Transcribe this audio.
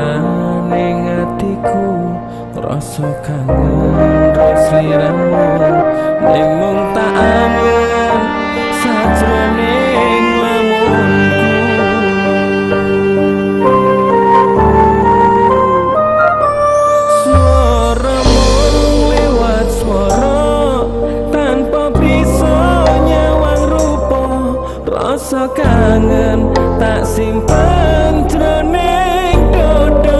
maning atiku rasa kangen rasliramu nemung tak aman sajroning lamunku suara murung lewat suara tanpa bisa nyawang rupa. Rasa kangen tak simpan jroning oh no